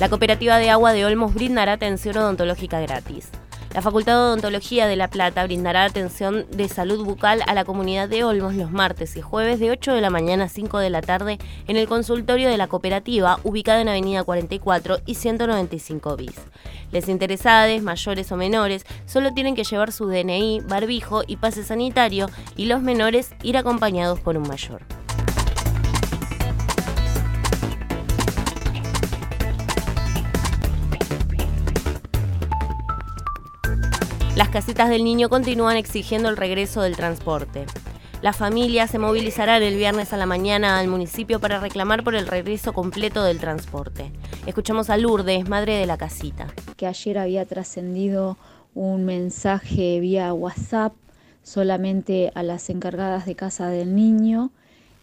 La cooperativa de agua de Olmos brindará atención odontológica gratis. La Facultad de Odontología de La Plata brindará atención de salud bucal a la comunidad de Olmos los martes y jueves de 8 de la mañana a 5 de la tarde en el consultorio de la cooperativa ubicado en Avenida 44 y 195 bis. Les interesades, mayores o menores, solo tienen que llevar su DNI, barbijo y pase sanitario y los menores ir acompañados por un mayor. Las casitas del niño continúan exigiendo el regreso del transporte. La familia se movilizará el viernes a la mañana al municipio para reclamar por el regreso completo del transporte. Escuchamos a Lourdes, madre de la casita. Que ayer había trascendido un mensaje vía WhatsApp solamente a las encargadas de casa del niño,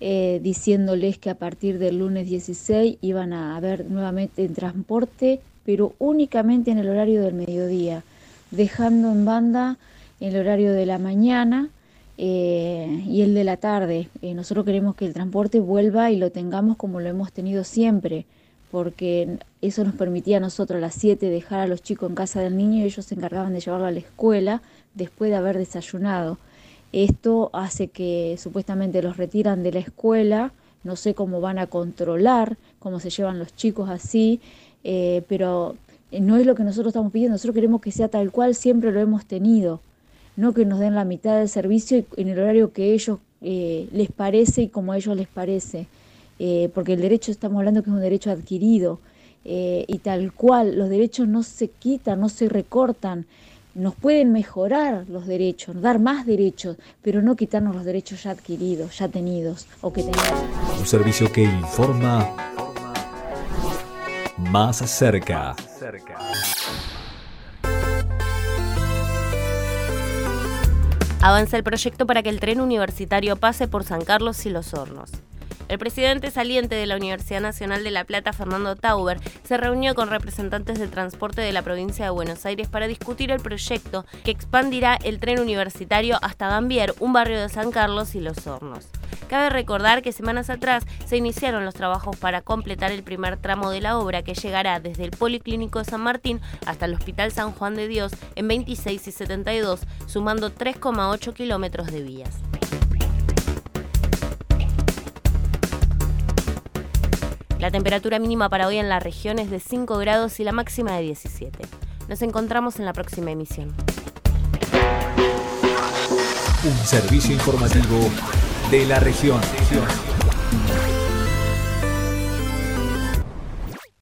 eh, diciéndoles que a partir del lunes 16 iban a haber nuevamente transporte, pero únicamente en el horario del mediodía dejando en banda el horario de la mañana eh, y el de la tarde. Eh, nosotros queremos que el transporte vuelva y lo tengamos como lo hemos tenido siempre, porque eso nos permitía a nosotros a las 7 dejar a los chicos en casa del niño y ellos se encargaban de llevarlo a la escuela después de haber desayunado. Esto hace que supuestamente los retiran de la escuela, no sé cómo van a controlar, cómo se llevan los chicos así, eh, pero no es lo que nosotros estamos pidiendo, nosotros queremos que sea tal cual siempre lo hemos tenido, no que nos den la mitad del servicio en el horario que ellos eh, les parece y como a ellos les parece, eh, porque el derecho estamos hablando que es un derecho adquirido y tal cual, los derechos no se quitan, no se recortan, nos pueden mejorar los derechos, dar más derechos, pero no quitarnos los derechos ya adquiridos, ya tenidos o que tenemos. Un servicio que informa más cerca. Avanza el proyecto para que el tren universitario pase por San Carlos y Los Hornos. El presidente saliente de la Universidad Nacional de La Plata, Fernando Tauber, se reunió con representantes de transporte de la provincia de Buenos Aires para discutir el proyecto que expandirá el tren universitario hasta Gambier, un barrio de San Carlos y Los Hornos. Cabe recordar que semanas atrás se iniciaron los trabajos para completar el primer tramo de la obra que llegará desde el Policlínico de San Martín hasta el Hospital San Juan de Dios en 26 y 72, sumando 3,8 kilómetros de vías. La temperatura mínima para hoy en la región es de 5 grados y la máxima de 17. Nos encontramos en la próxima emisión. Un servicio informativo de la región.